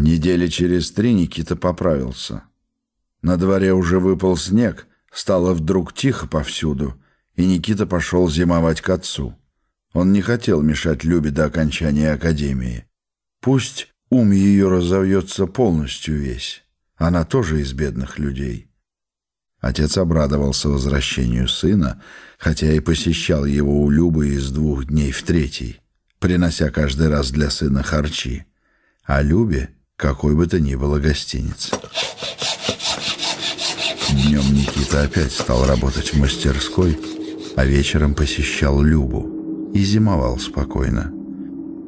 Недели через три Никита поправился. На дворе уже выпал снег, стало вдруг тихо повсюду, и Никита пошел зимовать к отцу. Он не хотел мешать Любе до окончания академии. Пусть ум ее разовьется полностью весь. Она тоже из бедных людей. Отец обрадовался возвращению сына, хотя и посещал его у Любы из двух дней в третий, принося каждый раз для сына харчи. А Любе какой бы то ни было гостиницы. Днем Никита опять стал работать в мастерской, а вечером посещал Любу и зимовал спокойно.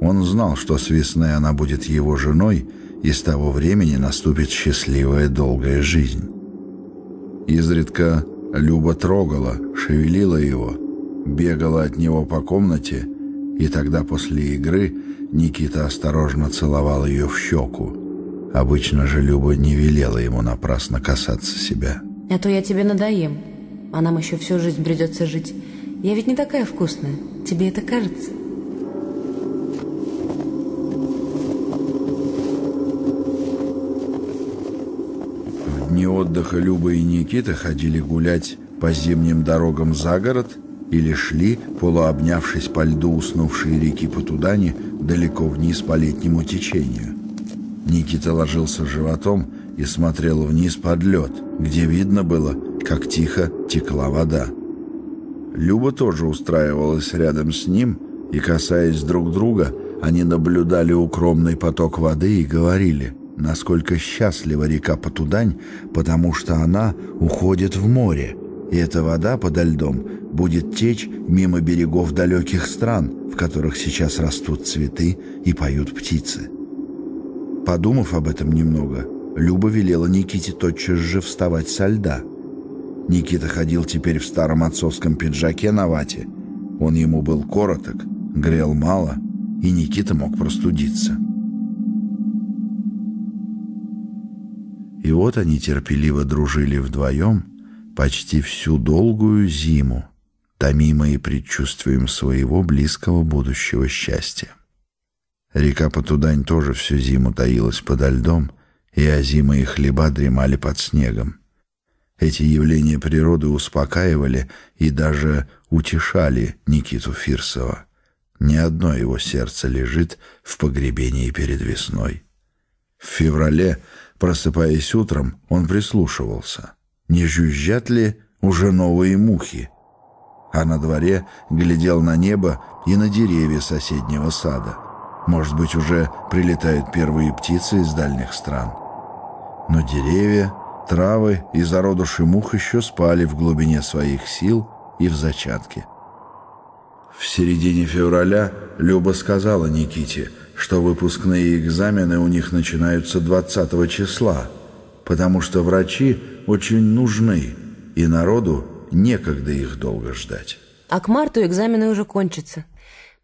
Он знал, что с весны она будет его женой, и с того времени наступит счастливая долгая жизнь. Изредка Люба трогала, шевелила его, бегала от него по комнате, и тогда после игры Никита осторожно целовал ее в щеку. Обычно же Люба не велела ему напрасно касаться себя. А то я тебе надоем, а нам еще всю жизнь придется жить. Я ведь не такая вкусная, тебе это кажется? В дни отдыха Люба и Никита ходили гулять по зимним дорогам за город или шли, полуобнявшись по льду уснувшей реки Потудани, далеко вниз по летнему течению. Никита ложился животом и смотрел вниз под лед, где видно было, как тихо текла вода. Люба тоже устраивалась рядом с ним, и, касаясь друг друга, они наблюдали укромный поток воды и говорили, насколько счастлива река Потудань, потому что она уходит в море, и эта вода подо льдом будет течь мимо берегов далеких стран, в которых сейчас растут цветы и поют птицы. Подумав об этом немного, Люба велела Никите тотчас же вставать со льда. Никита ходил теперь в старом отцовском пиджаке на вате. Он ему был короток, грел мало, и Никита мог простудиться. И вот они терпеливо дружили вдвоем почти всю долгую зиму, томимые предчувствием своего близкого будущего счастья. Река Потудань тоже всю зиму таилась подо льдом, и озимые хлеба дремали под снегом. Эти явления природы успокаивали и даже утешали Никиту Фирсова. Ни одно его сердце лежит в погребении перед весной. В феврале, просыпаясь утром, он прислушивался. Не жужжат ли уже новые мухи? А на дворе глядел на небо и на деревья соседнего сада. Может быть, уже прилетают первые птицы из дальних стран. Но деревья, травы и зародыши мух еще спали в глубине своих сил и в зачатке. В середине февраля Люба сказала Никите, что выпускные экзамены у них начинаются 20 числа, потому что врачи очень нужны, и народу некогда их долго ждать. А к марту экзамены уже кончатся.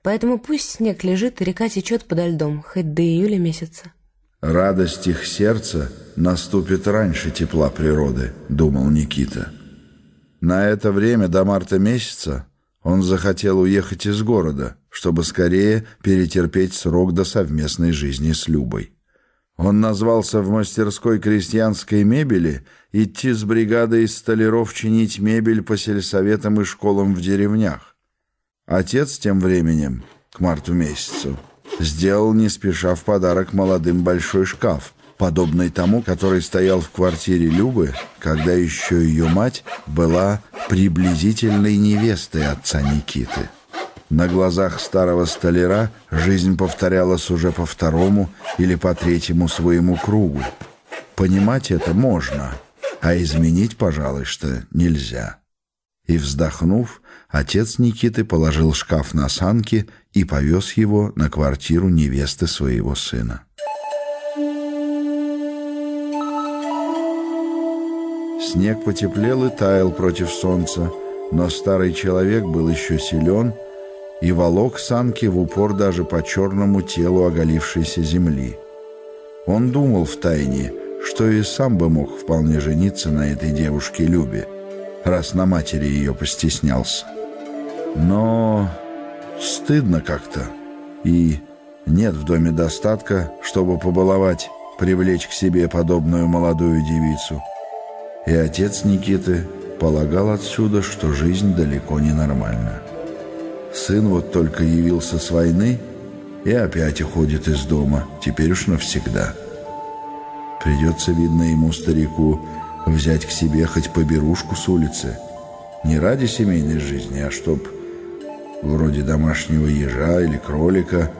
Поэтому пусть снег лежит и река течет подо льдом, хоть до июля месяца. «Радость их сердца наступит раньше тепла природы», — думал Никита. На это время, до марта месяца, он захотел уехать из города, чтобы скорее перетерпеть срок до совместной жизни с Любой. Он назвался в мастерской крестьянской мебели идти с бригадой из столяров чинить мебель по сельсоветам и школам в деревнях. Отец тем временем, к марту месяцу, сделал не спеша в подарок молодым большой шкаф, подобный тому, который стоял в квартире Любы, когда еще ее мать была приблизительной невестой отца Никиты. На глазах старого столяра жизнь повторялась уже по второму или по третьему своему кругу. Понимать это можно, а изменить, пожалуй, что нельзя. И, вздохнув, отец Никиты положил шкаф на санки и повез его на квартиру невесты своего сына. Снег потеплел и таял против солнца, но старый человек был еще силен и волок санки в упор даже по черному телу оголившейся земли. Он думал в тайне, что и сам бы мог вполне жениться на этой девушке Любе, раз на матери ее постеснялся. Но стыдно как-то, и нет в доме достатка, чтобы побаловать привлечь к себе подобную молодую девицу. И отец Никиты полагал отсюда, что жизнь далеко не нормальна. Сын вот только явился с войны и опять уходит из дома, теперь уж навсегда. Придется, видно, ему, старику, взять к себе хоть поберушку с улицы. Не ради семейной жизни, а чтоб вроде домашнего ежа или кролика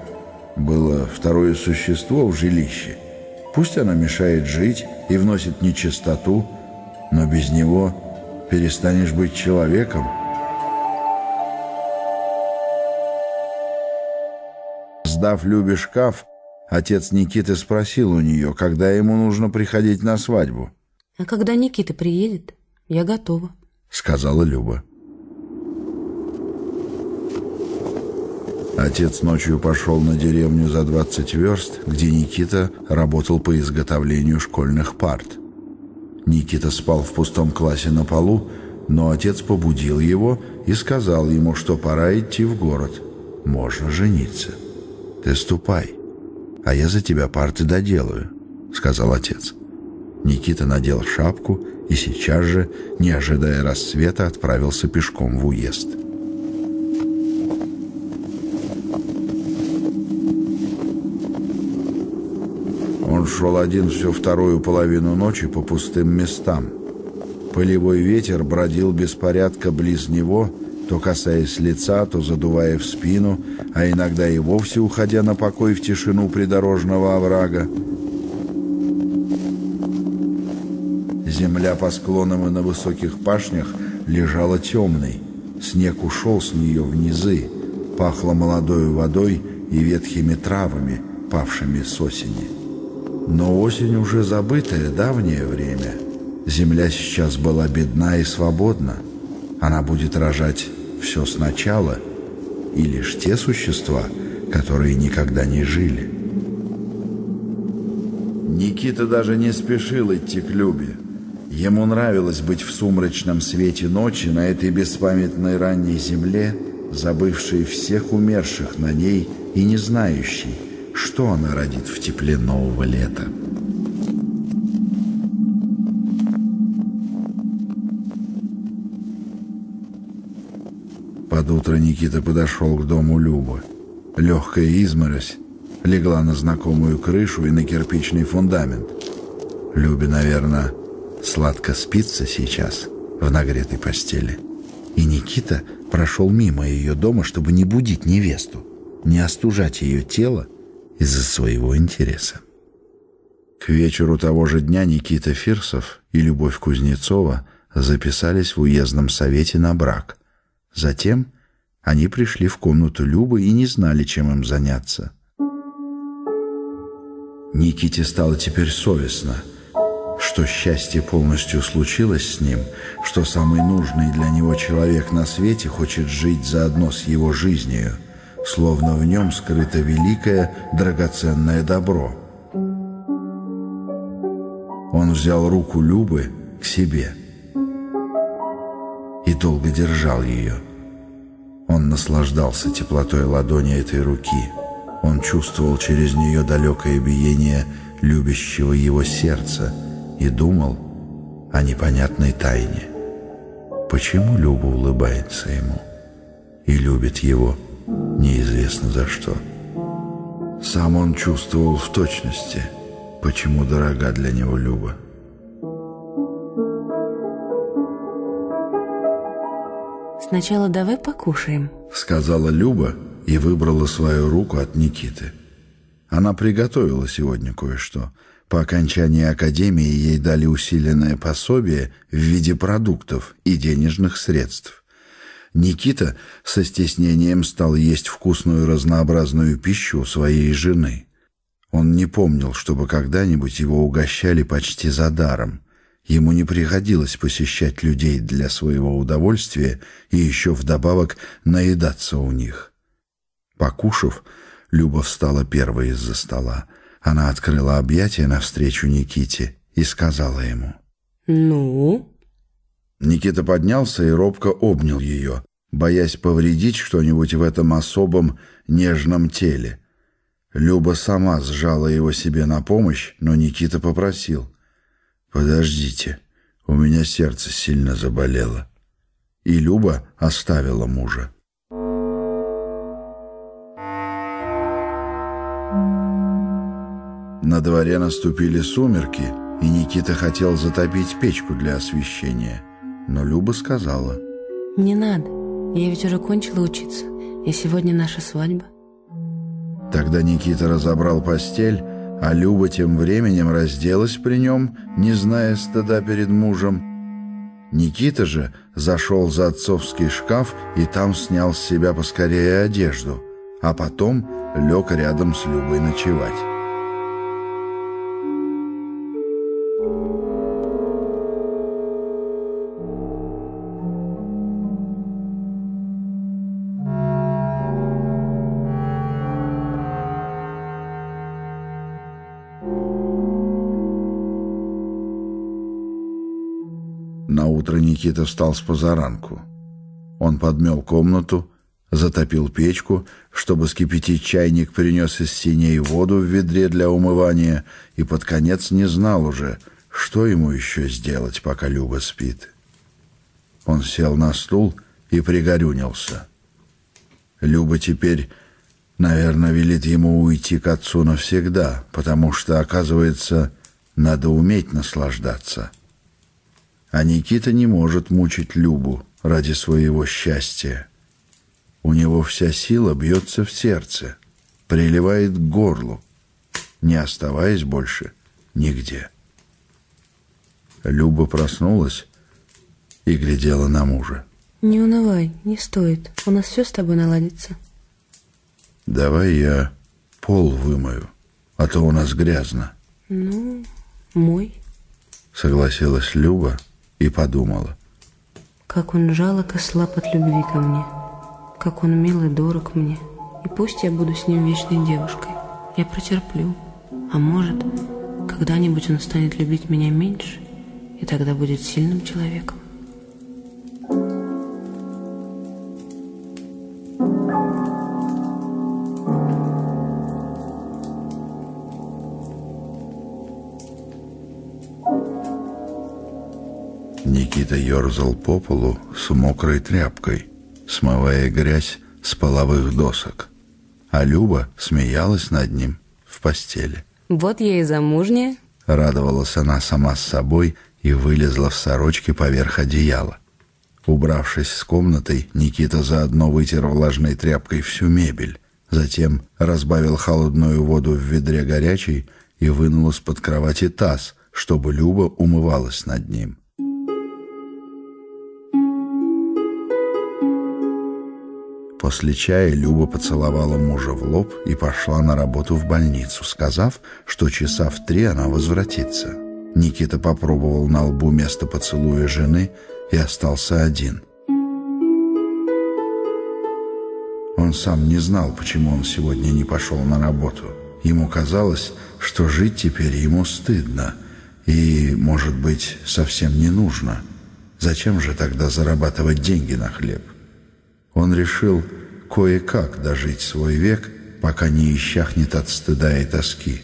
было второе существо в жилище. Пусть оно мешает жить и вносит нечистоту, но без него перестанешь быть человеком. Сдав Любе шкаф, отец Никиты спросил у нее, когда ему нужно приходить на свадьбу. «А когда Никита приедет, я готова», — сказала Люба. Отец ночью пошел на деревню за 20 верст, где Никита работал по изготовлению школьных парт. Никита спал в пустом классе на полу, но отец побудил его и сказал ему, что пора идти в город. Можно жениться. «Ты ступай, а я за тебя парты доделаю», — сказал отец. Никита надел шапку и сейчас же, не ожидая рассвета, отправился пешком в уезд. Он шел один всю вторую половину ночи по пустым местам. Полевой ветер бродил беспорядка близ него, то касаясь лица, то задувая в спину, а иногда и вовсе уходя на покой в тишину придорожного оврага. Земля по склонам и на высоких пашнях лежала темной. Снег ушел с нее в низы, пахло молодой водой и ветхими травами, павшими с осени. Но осень уже забытое давнее время. Земля сейчас была бедна и свободна. Она будет рожать все сначала, и лишь те существа, которые никогда не жили. Никита даже не спешил идти к Любе. Ему нравилось быть в сумрачном свете ночи на этой беспамятной ранней земле, забывшей всех умерших на ней и не знающей, что она родит в тепле нового лета. Утро Никита подошел к дому Любы. Легкая изморозь легла на знакомую крышу и на кирпичный фундамент. Любе, наверное, сладко спится сейчас в нагретой постели. И Никита прошел мимо ее дома, чтобы не будить невесту, не остужать ее тело из-за своего интереса. К вечеру того же дня Никита Фирсов и Любовь Кузнецова записались в уездном совете на брак. Затем они пришли в комнату Любы и не знали, чем им заняться. Никите стало теперь совестно, что счастье полностью случилось с ним, что самый нужный для него человек на свете хочет жить заодно с его жизнью – словно в нем скрыто великое драгоценное добро. Он взял руку Любы к себе и долго держал ее. Он наслаждался теплотой ладони этой руки. Он чувствовал через нее далекое биение любящего его сердца и думал о непонятной тайне. Почему Люба улыбается ему и любит его? неизвестно за что. Сам он чувствовал в точности, почему дорога для него Люба. «Сначала давай покушаем», — сказала Люба и выбрала свою руку от Никиты. Она приготовила сегодня кое-что. По окончании академии ей дали усиленное пособие в виде продуктов и денежных средств. Никита со стеснением стал есть вкусную разнообразную пищу своей жены. Он не помнил, чтобы когда-нибудь его угощали почти за даром. Ему не приходилось посещать людей для своего удовольствия и еще вдобавок наедаться у них. Покушав, Люба встала первой из-за стола. Она открыла объятия навстречу Никите и сказала ему. «Ну?» Никита поднялся и робко обнял ее, боясь повредить что-нибудь в этом особом нежном теле. Люба сама сжала его себе на помощь, но Никита попросил. «Подождите, у меня сердце сильно заболело». И Люба оставила мужа. На дворе наступили сумерки, и Никита хотел затопить печку для освещения. Но Люба сказала. «Не надо, я ведь уже кончила учиться, и сегодня наша свадьба». Тогда Никита разобрал постель, а Люба тем временем разделась при нем, не зная стыда перед мужем. Никита же зашел за отцовский шкаф и там снял с себя поскорее одежду, а потом лег рядом с Любой ночевать. Никита встал с позаранку. Он подмел комнату, затопил печку, чтобы скипятить чайник, принес из синей воду в ведре для умывания и под конец не знал уже, что ему еще сделать, пока Люба спит. Он сел на стул и пригорюнился. Люба теперь, наверное, велит ему уйти к отцу навсегда, потому что, оказывается, надо уметь наслаждаться — а Никита не может мучить Любу ради своего счастья. У него вся сила бьется в сердце, приливает к горлу, не оставаясь больше нигде. Люба проснулась и глядела на мужа. «Не унывай, не стоит. У нас все с тобой наладится». «Давай я пол вымою, а то у нас грязно». «Ну, мой», — согласилась Люба, — и подумала. Как он жалок и слаб от любви ко мне, как он мил и дорог мне, и пусть я буду с ним вечной девушкой, я протерплю, а может, когда-нибудь он станет любить меня меньше, и тогда будет сильным человеком. Никита ерзал по полу с мокрой тряпкой, смывая грязь с половых досок. А Люба смеялась над ним в постели. «Вот я и замужняя», — радовалась она сама с собой и вылезла в сорочке поверх одеяла. Убравшись с комнатой, Никита заодно вытер влажной тряпкой всю мебель. Затем разбавил холодную воду в ведре горячей и вынул из-под кровати таз, чтобы Люба умывалась над ним. После чая Люба поцеловала мужа в лоб и пошла на работу в больницу, сказав, что часа в три она возвратится. Никита попробовал на лбу место поцелуя жены и остался один. Он сам не знал, почему он сегодня не пошел на работу. Ему казалось, что жить теперь ему стыдно и, может быть, совсем не нужно. Зачем же тогда зарабатывать деньги на хлеб? Он решил кое-как дожить свой век, пока не исчахнет от стыда и тоски.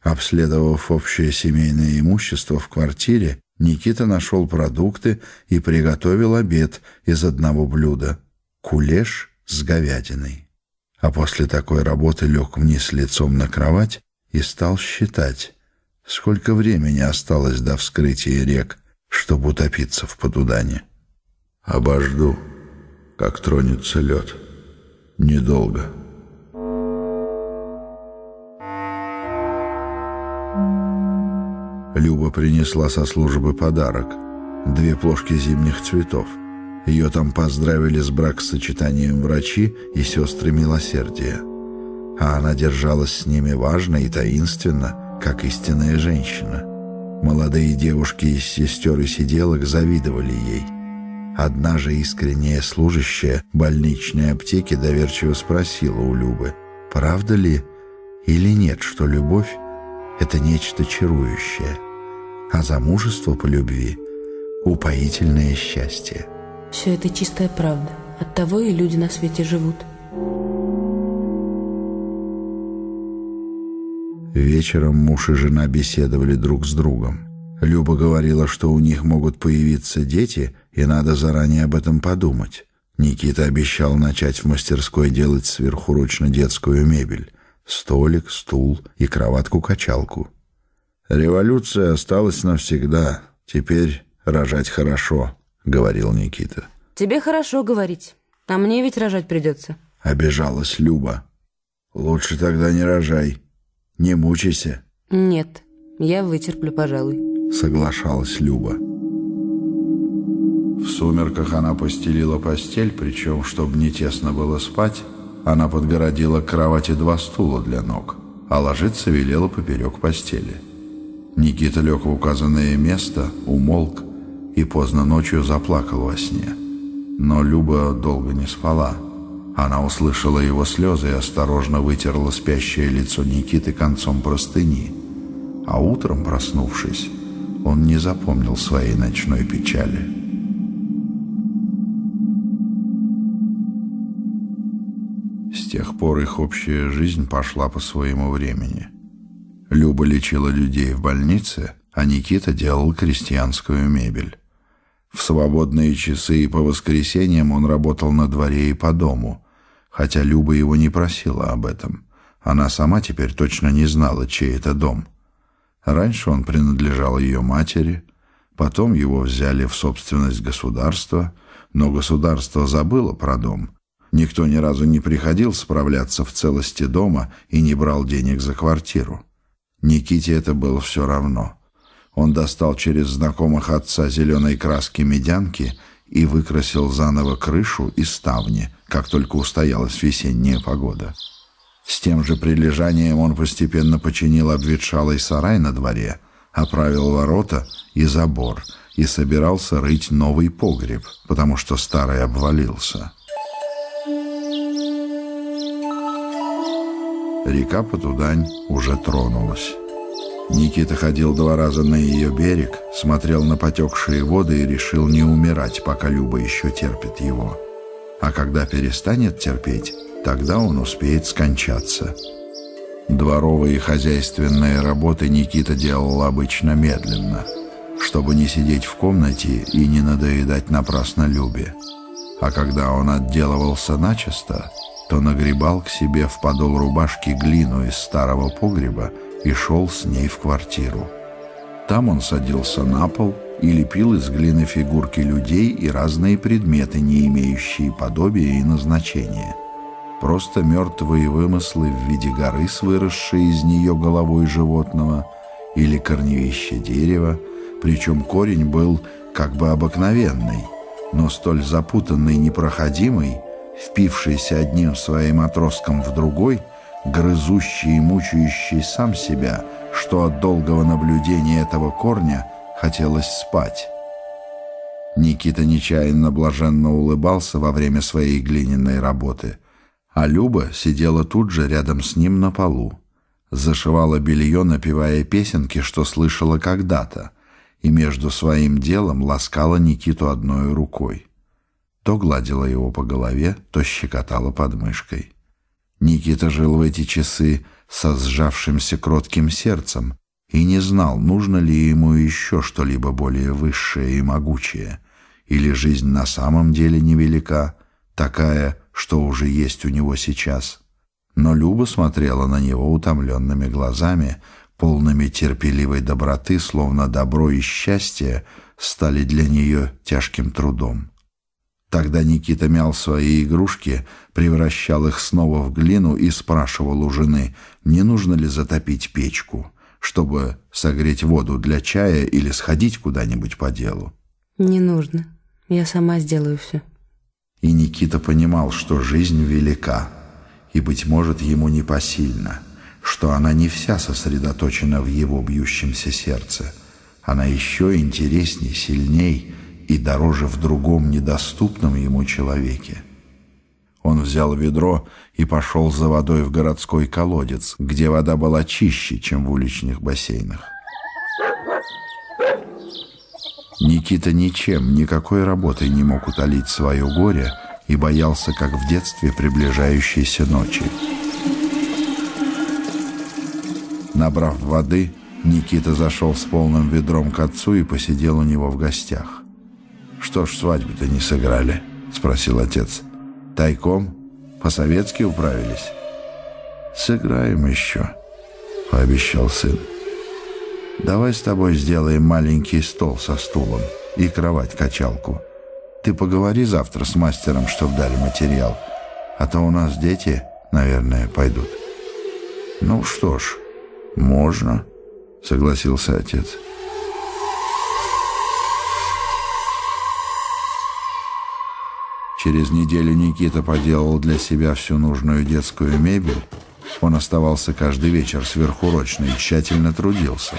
Обследовав общее семейное имущество в квартире, Никита нашел продукты и приготовил обед из одного блюда — кулеш с говядиной. А после такой работы лег вниз лицом на кровать и стал считать, сколько времени осталось до вскрытия рек, чтобы утопиться в Подудане. «Обожду», как тронется лед. Недолго. Люба принесла со службы подарок. Две плошки зимних цветов. Ее там поздравили с бракосочетанием врачи и сестры милосердия. А она держалась с ними важно и таинственно, как истинная женщина. Молодые девушки из сестер и сиделок завидовали ей – Одна же искренняя служащая больничной аптеки доверчиво спросила у Любы, правда ли или нет, что любовь — это нечто чарующее, а замужество по любви — упоительное счастье. Все это чистая правда. От того и люди на свете живут. Вечером муж и жена беседовали друг с другом. Люба говорила, что у них могут появиться дети, и надо заранее об этом подумать. Никита обещал начать в мастерской делать сверхурочно детскую мебель. Столик, стул и кроватку-качалку. «Революция осталась навсегда. Теперь рожать хорошо», — говорил Никита. «Тебе хорошо говорить, а мне ведь рожать придется». Обижалась Люба. «Лучше тогда не рожай. Не мучайся». «Нет, я вытерплю, пожалуй» соглашалась Люба. В сумерках она постелила постель, причем, чтобы не тесно было спать, она подгородила к кровати два стула для ног, а ложиться велела поперек постели. Никита лег в указанное место, умолк и поздно ночью заплакал во сне. Но Люба долго не спала. Она услышала его слезы и осторожно вытерла спящее лицо Никиты концом простыни. А утром, проснувшись, он не запомнил своей ночной печали. С тех пор их общая жизнь пошла по своему времени. Люба лечила людей в больнице, а Никита делал крестьянскую мебель. В свободные часы и по воскресеньям он работал на дворе и по дому, хотя Люба его не просила об этом. Она сама теперь точно не знала, чей это дом. Раньше он принадлежал ее матери, потом его взяли в собственность государства, но государство забыло про дом. Никто ни разу не приходил справляться в целости дома и не брал денег за квартиру. Никите это было все равно. Он достал через знакомых отца зеленой краски медянки и выкрасил заново крышу и ставни, как только устоялась весенняя погода. С тем же прилежанием он постепенно починил обветшалый сарай на дворе, оправил ворота и забор и собирался рыть новый погреб, потому что старый обвалился. Река Потудань уже тронулась. Никита ходил два раза на ее берег, смотрел на потекшие воды и решил не умирать, пока Люба еще терпит его. А когда перестанет терпеть, Тогда он успеет скончаться. Дворовые и хозяйственные работы Никита делал обычно медленно, чтобы не сидеть в комнате и не надоедать напрасно Любе. А когда он отделывался начисто, то нагребал к себе в подол рубашки глину из старого погреба и шел с ней в квартиру. Там он садился на пол и лепил из глины фигурки людей и разные предметы, не имеющие подобия и назначения просто мертвые вымыслы в виде горы выросшей из нее головой животного или корневище дерева, причем корень был как бы обыкновенный, но столь запутанный непроходимый, впившийся одним своим отростком в другой, грызущий и мучающий сам себя, что от долгого наблюдения этого корня хотелось спать. Никита нечаянно блаженно улыбался во время своей глиняной работы — а Люба сидела тут же рядом с ним на полу. Зашивала белье, напевая песенки, что слышала когда-то, и между своим делом ласкала Никиту одной рукой. То гладила его по голове, то щекотала подмышкой. Никита жил в эти часы со сжавшимся кротким сердцем и не знал, нужно ли ему еще что-либо более высшее и могучее, или жизнь на самом деле невелика, такая, что уже есть у него сейчас. Но Люба смотрела на него утомленными глазами, полными терпеливой доброты, словно добро и счастье стали для нее тяжким трудом. Тогда Никита мял свои игрушки, превращал их снова в глину и спрашивал у жены, не нужно ли затопить печку, чтобы согреть воду для чая или сходить куда-нибудь по делу. «Не нужно. Я сама сделаю все». И Никита понимал, что жизнь велика, и, быть может, ему непосильна, что она не вся сосредоточена в его бьющемся сердце. Она еще интересней, сильней и дороже в другом недоступном ему человеке. Он взял ведро и пошел за водой в городской колодец, где вода была чище, чем в уличных бассейнах. Никита ничем, никакой работой не мог утолить свое горе и боялся, как в детстве, приближающейся ночи. Набрав воды, Никита зашел с полным ведром к отцу и посидел у него в гостях. «Что ж свадьбы-то не сыграли?» — спросил отец. «Тайком? По-советски управились?» «Сыграем еще», — пообещал сын. «Давай с тобой сделаем маленький стол со стулом и кровать-качалку. Ты поговори завтра с мастером, чтоб дали материал, а то у нас дети, наверное, пойдут». «Ну что ж, можно», — согласился отец. Через неделю Никита поделал для себя всю нужную детскую мебель. Он оставался каждый вечер сверхурочно и тщательно трудился.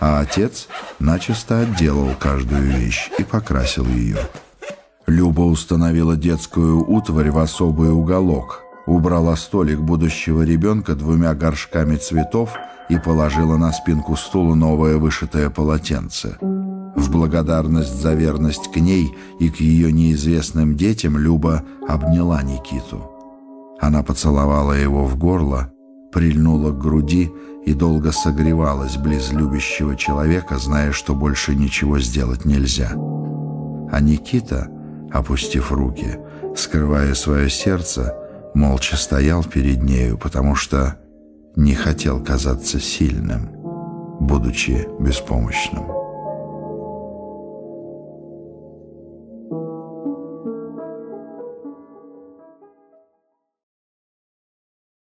А отец начисто отделал каждую вещь и покрасил ее. Люба установила детскую утварь в особый уголок, убрала столик будущего ребенка двумя горшками цветов и положила на спинку стула новое вышитое полотенце. В благодарность за верность к ней и к ее неизвестным детям Люба обняла Никиту. Она поцеловала его в горло, прильнула к груди и долго согревалась близ любящего человека, зная, что больше ничего сделать нельзя. А Никита, опустив руки, скрывая свое сердце, молча стоял перед нею, потому что не хотел казаться сильным, будучи беспомощным.